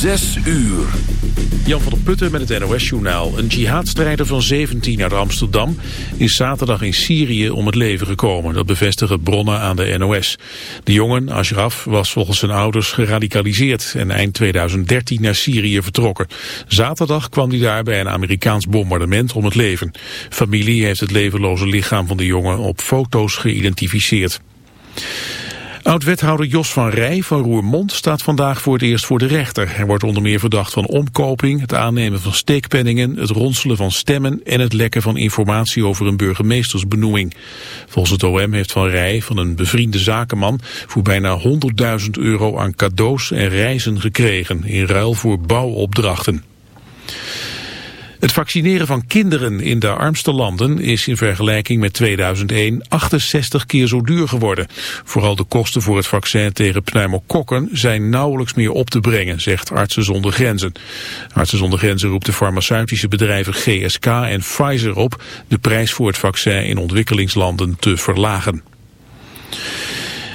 Zes uur. Jan van der Putten met het NOS-journaal. Een jihadstrijder van 17 uit Amsterdam is zaterdag in Syrië om het leven gekomen. Dat bevestigen bronnen aan de NOS. De jongen, Ashraf, was volgens zijn ouders geradicaliseerd... en eind 2013 naar Syrië vertrokken. Zaterdag kwam hij daar bij een Amerikaans bombardement om het leven. Familie heeft het levenloze lichaam van de jongen op foto's geïdentificeerd. Oud-wethouder Jos van Rij van Roermond staat vandaag voor het eerst voor de rechter. Hij wordt onder meer verdacht van omkoping, het aannemen van steekpenningen, het ronselen van stemmen en het lekken van informatie over een burgemeestersbenoeming. Volgens het OM heeft Van Rij van een bevriende zakenman voor bijna 100.000 euro aan cadeaus en reizen gekregen in ruil voor bouwopdrachten. Het vaccineren van kinderen in de armste landen is in vergelijking met 2001 68 keer zo duur geworden. Vooral de kosten voor het vaccin tegen pneumokokken zijn nauwelijks meer op te brengen, zegt Artsen zonder Grenzen. Artsen zonder Grenzen roept de farmaceutische bedrijven GSK en Pfizer op de prijs voor het vaccin in ontwikkelingslanden te verlagen.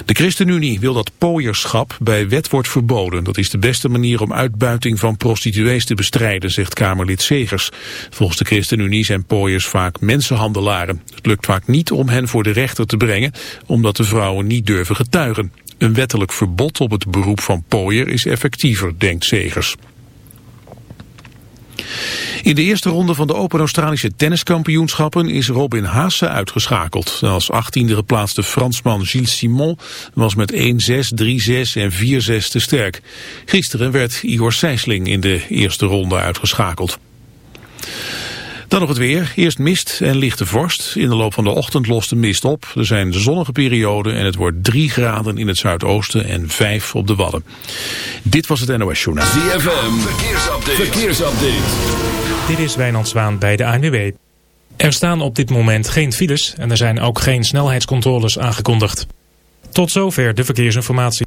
De ChristenUnie wil dat pooierschap bij wet wordt verboden. Dat is de beste manier om uitbuiting van prostituees te bestrijden, zegt Kamerlid Segers. Volgens de ChristenUnie zijn pooiers vaak mensenhandelaren. Het lukt vaak niet om hen voor de rechter te brengen, omdat de vrouwen niet durven getuigen. Een wettelijk verbod op het beroep van pooier is effectiever, denkt Segers. In de eerste ronde van de Open Australische tenniskampioenschappen is Robin Haase uitgeschakeld. Als achttiende geplaatste Fransman Gilles Simon was met 1-6, 3-6 en 4-6 te sterk. Gisteren werd Igor Sijsling in de eerste ronde uitgeschakeld. Dan nog het weer. Eerst mist en lichte vorst. In de loop van de ochtend lost de mist op. Er zijn zonnige perioden en het wordt 3 graden in het zuidoosten en 5 op de Wadden. Dit was het NOS Journaal. ZFM, verkeersupdate. verkeersupdate. Dit is Wijnand Zwaan bij de ANWB. Er staan op dit moment geen files en er zijn ook geen snelheidscontroles aangekondigd. Tot zover de verkeersinformatie.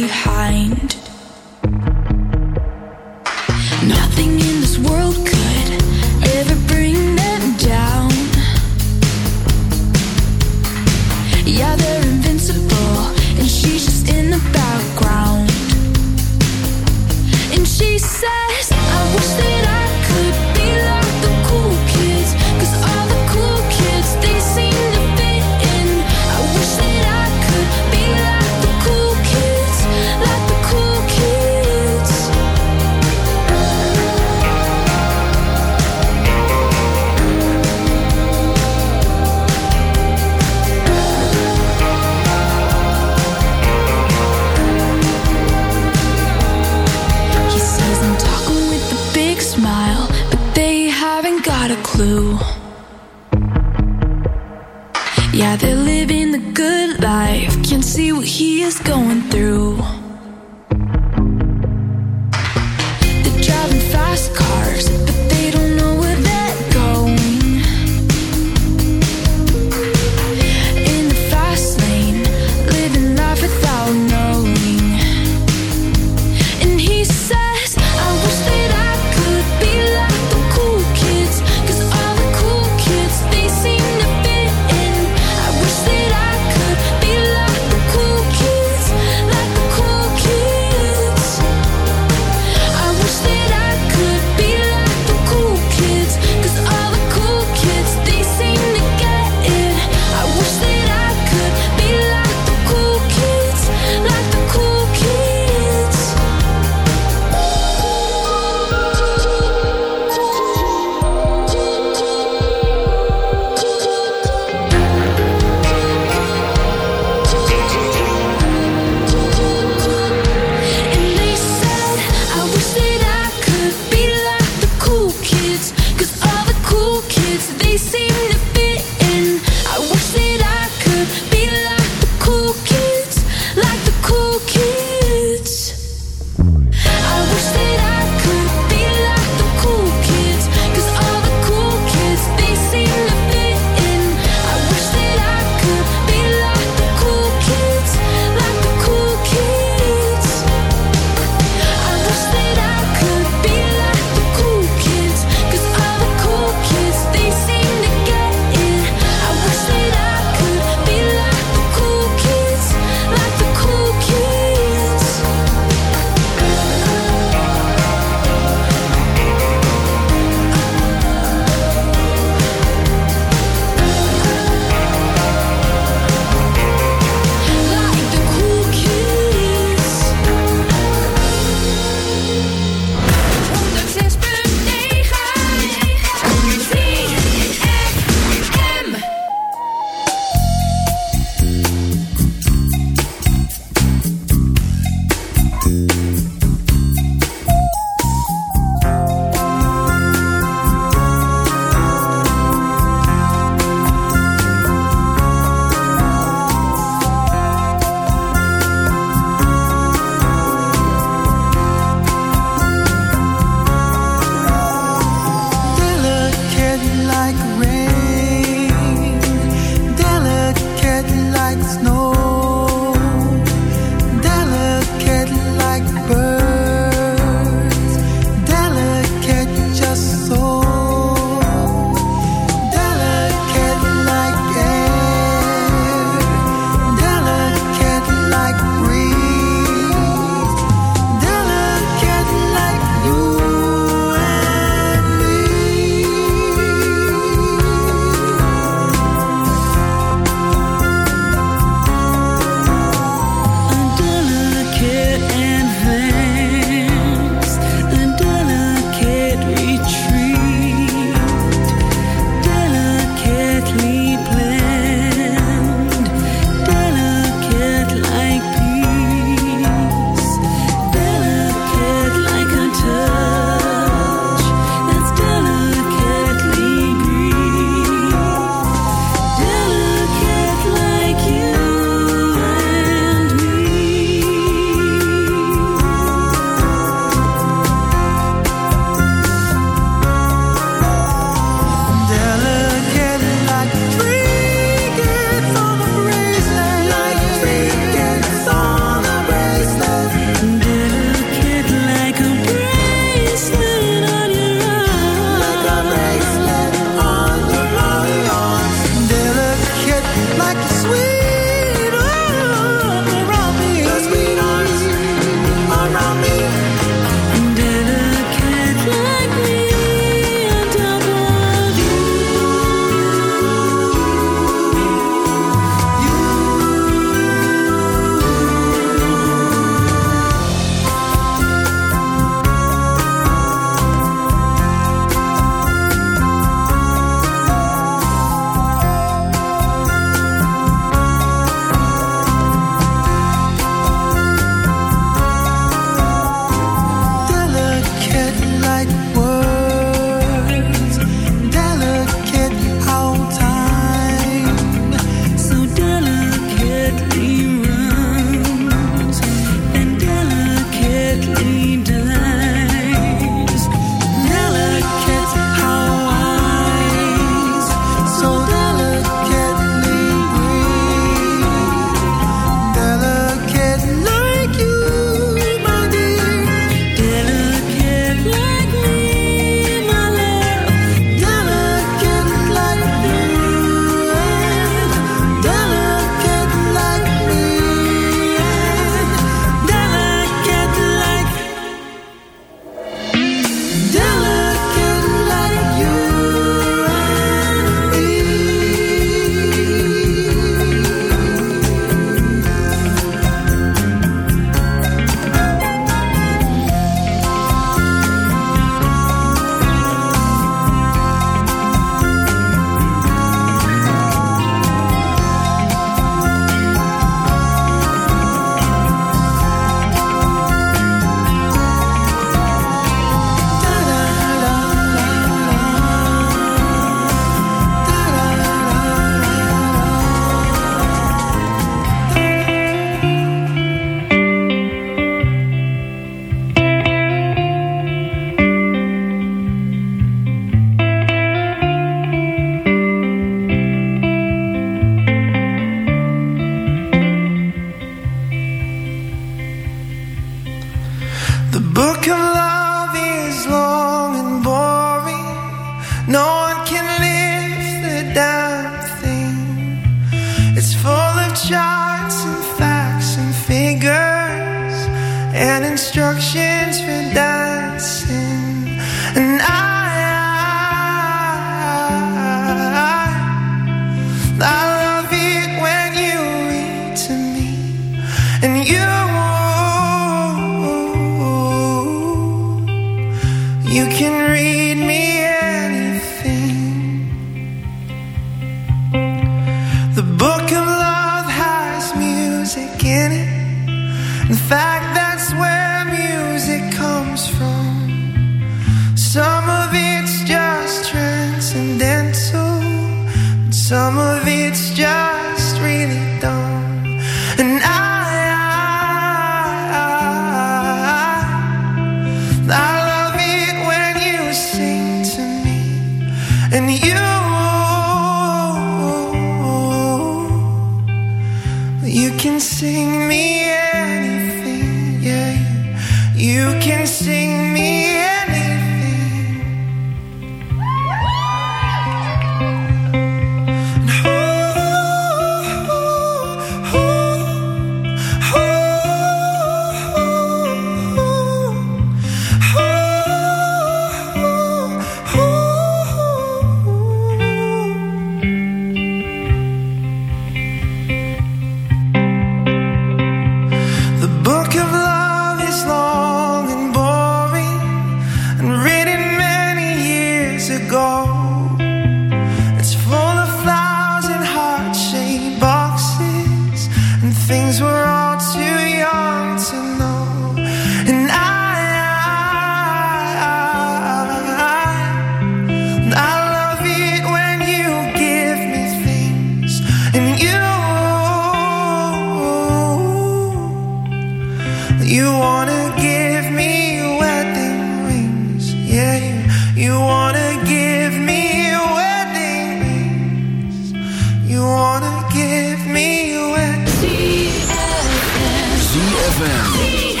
ZFM.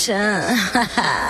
神，哈哈。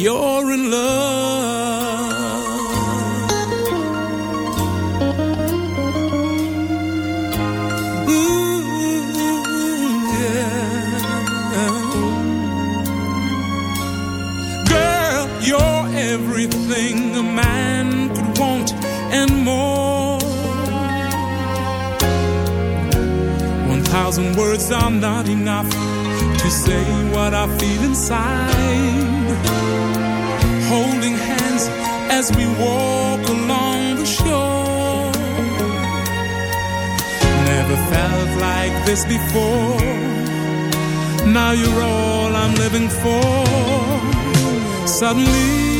you're in love. Ooh, yeah. Girl, you're everything a man could want and more. One thousand words are not enough to say what I feel inside. as we walk along the shore. Never felt like this before. Now you're all I'm living for. Suddenly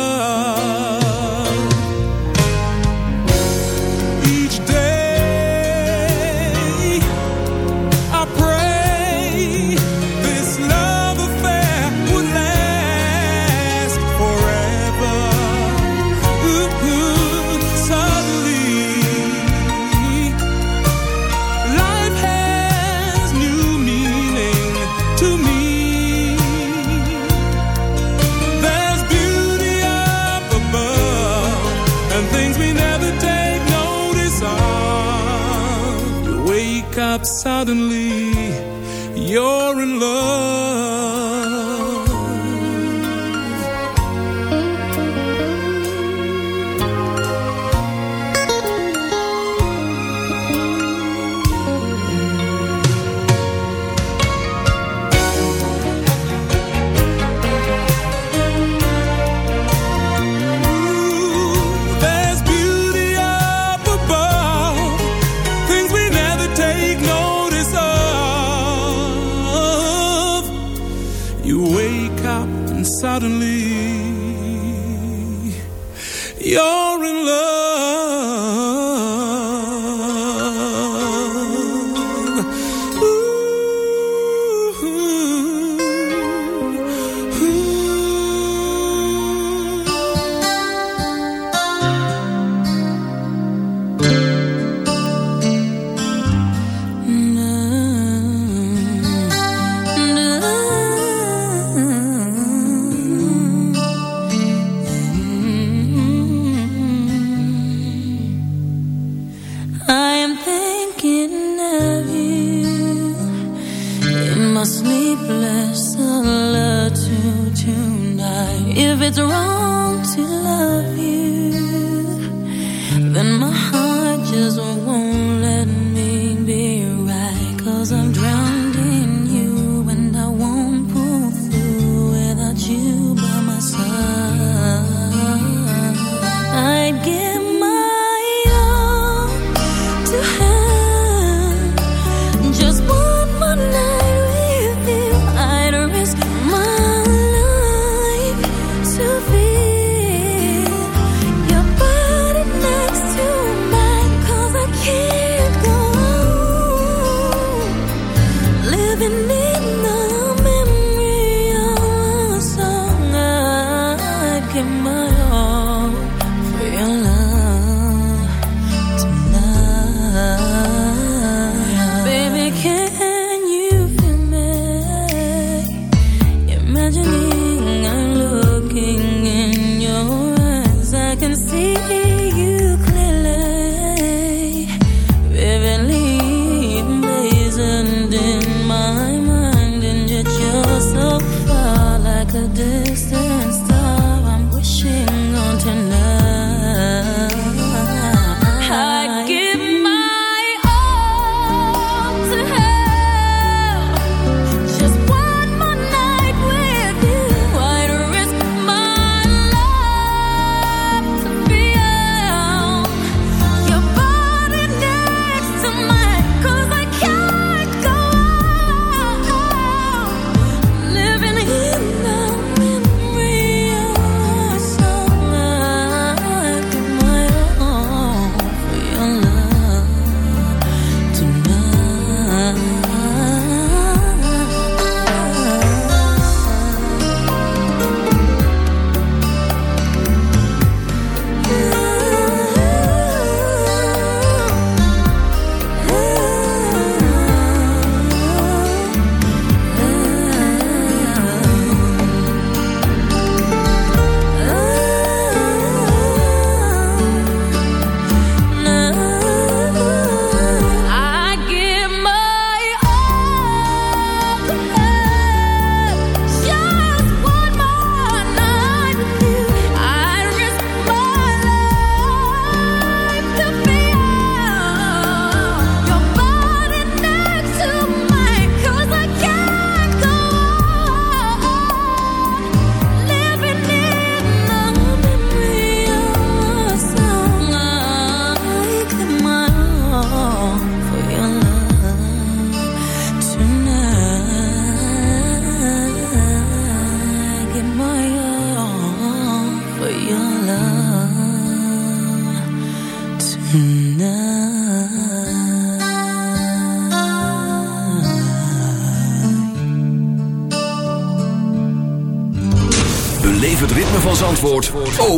if it's wrong.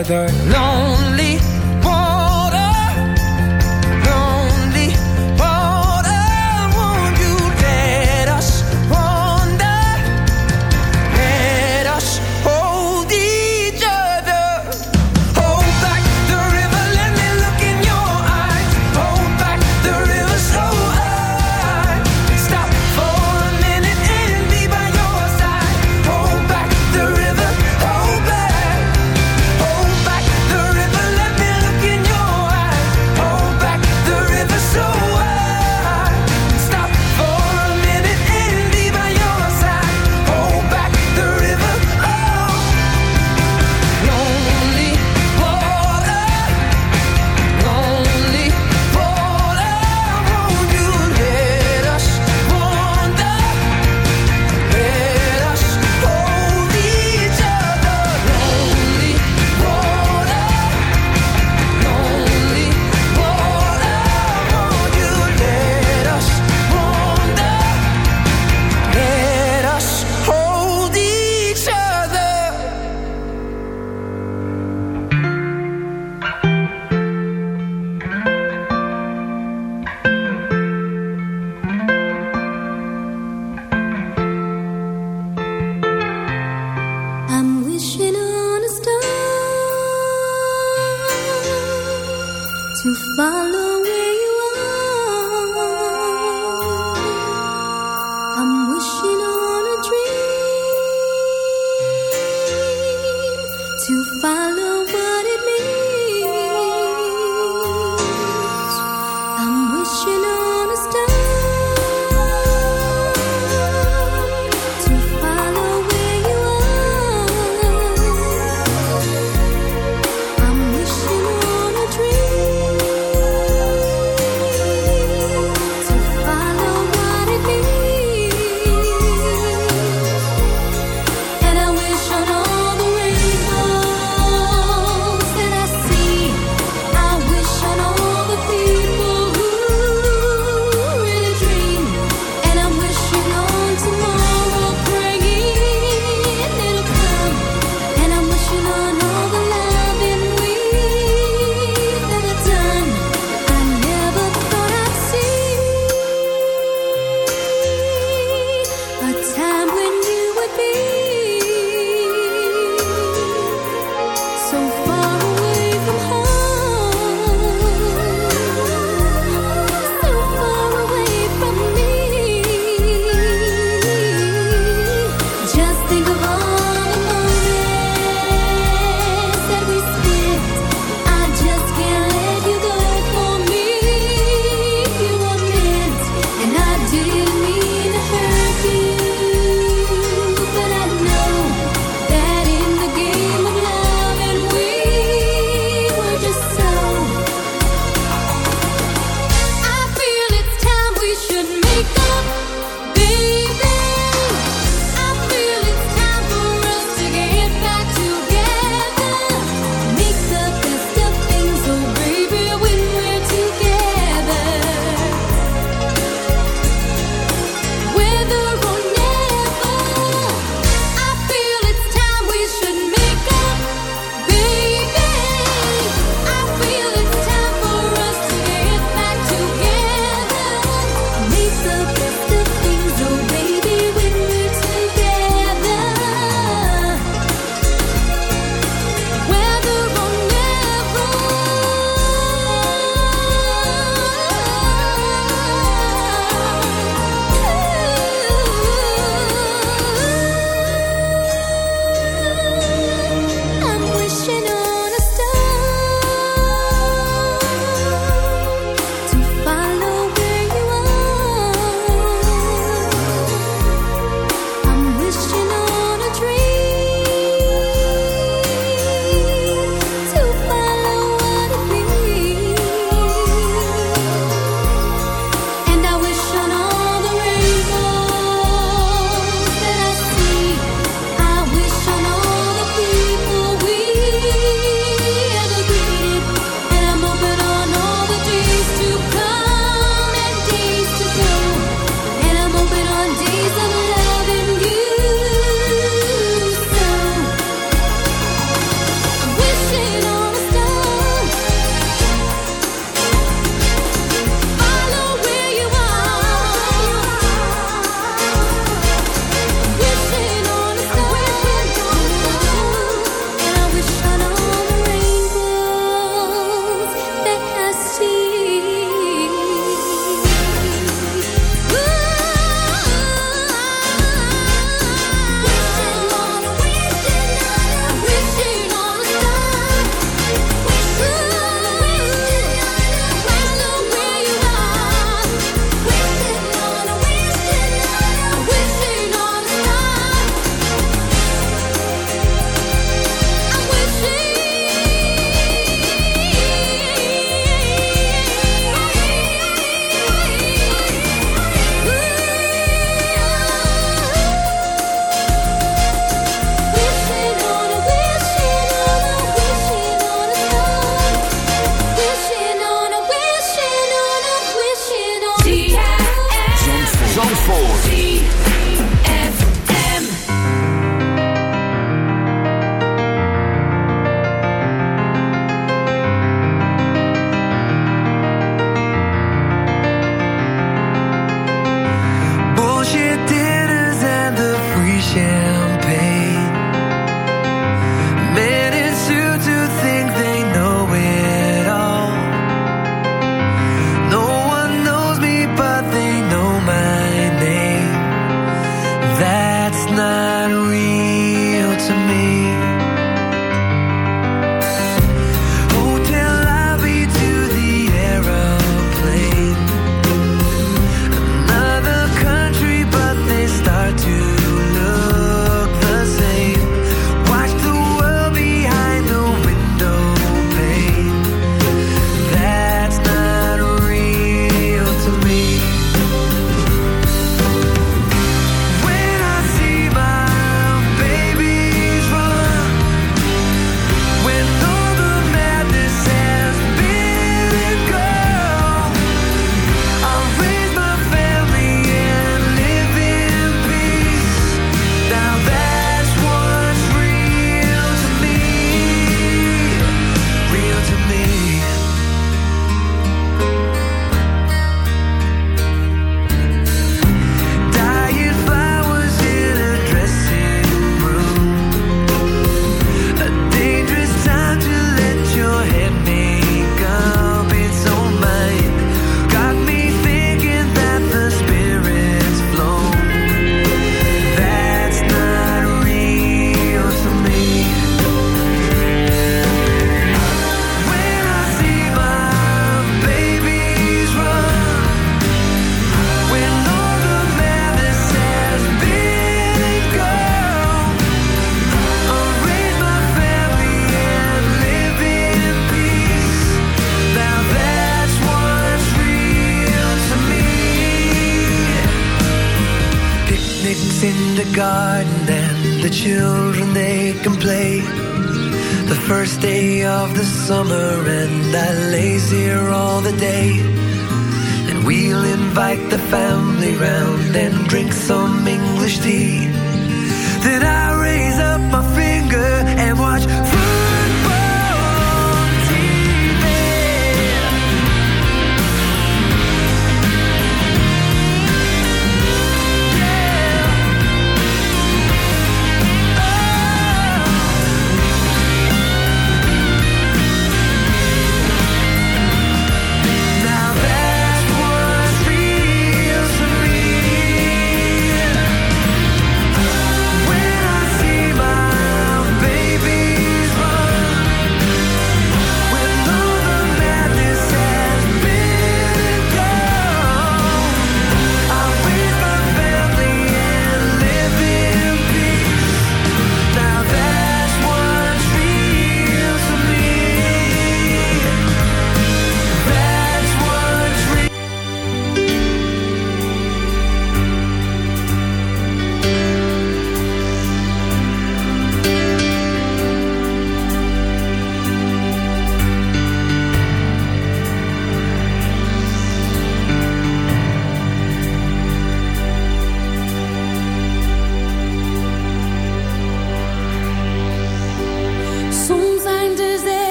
each to follow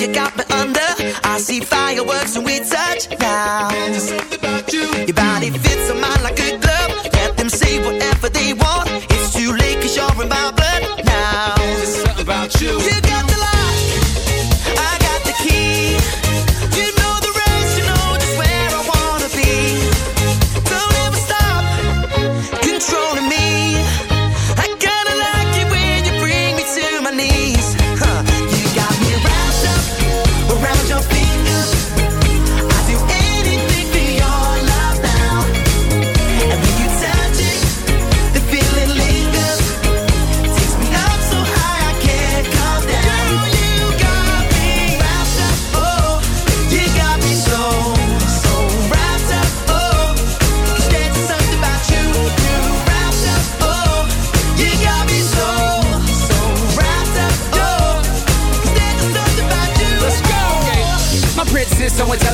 you got me under. I see fireworks when we touch now. There's something about you. Your body fits on mine like a glove. Let them say whatever they want. It's too late cause you're in my blood now. There's something about you. You